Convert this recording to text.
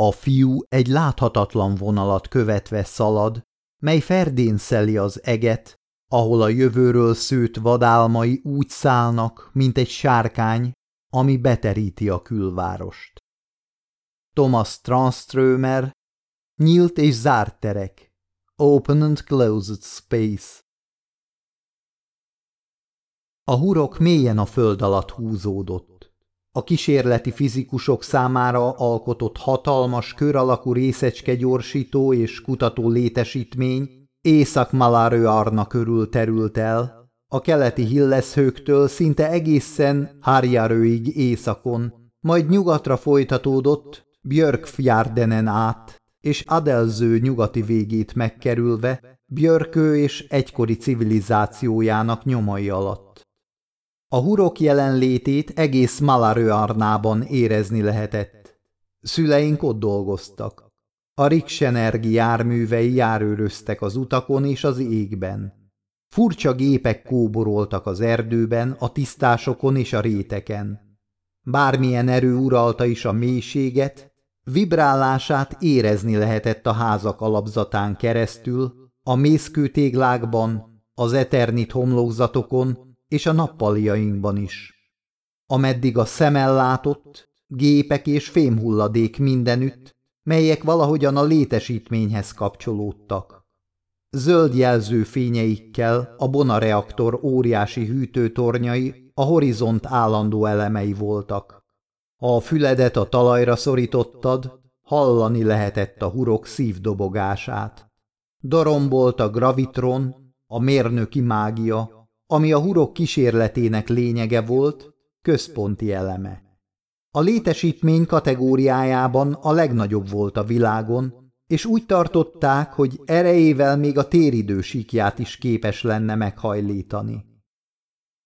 A fiú egy láthatatlan vonalat követve szalad, mely ferdénszeli az eget, ahol a jövőről szőtt vadálmai úgy szállnak, mint egy sárkány, ami beteríti a külvárost. Thomas Tranströmer, Nyílt és zárt terek, Open and Closed Space. A hurok mélyen a föld alatt húzódott. A kísérleti fizikusok számára alkotott hatalmas kör alakú részecske gyorsító és kutató létesítmény Észak-Malárőarna körül terült el, a keleti Hilleszhőktől szinte egészen Hárjárőig északon, majd nyugatra folytatódott, Björkfjardenen át, és Adelző nyugati végét megkerülve, Björkő és egykori civilizációjának nyomai alatt. A hurok jelenlétét egész Malarőarnában érezni lehetett. Szüleink ott dolgoztak. A Riksenergi járművei járőröztek az utakon és az égben. Furcsa gépek kóboroltak az erdőben, a tisztásokon és a réteken. Bármilyen erő uralta is a mélységet, vibrálását érezni lehetett a házak alapzatán keresztül, a mészkőtéglákban, az eternit homlokzatokon és a nappaliainkban is. Ameddig a szemel látott, gépek és fémhulladék mindenütt, melyek valahogyan a létesítményhez kapcsolódtak. Zöld jelző fényeikkel a Bona reaktor óriási hűtőtornyai a horizont állandó elemei voltak. Ha a füledet a talajra szorítottad, hallani lehetett a hurok szívdobogását. Darombolt a gravitron, a mérnöki mágia, ami a hurok kísérletének lényege volt, központi eleme. A létesítmény kategóriájában a legnagyobb volt a világon, és úgy tartották, hogy erejével még a téridő síkját is képes lenne meghajlítani.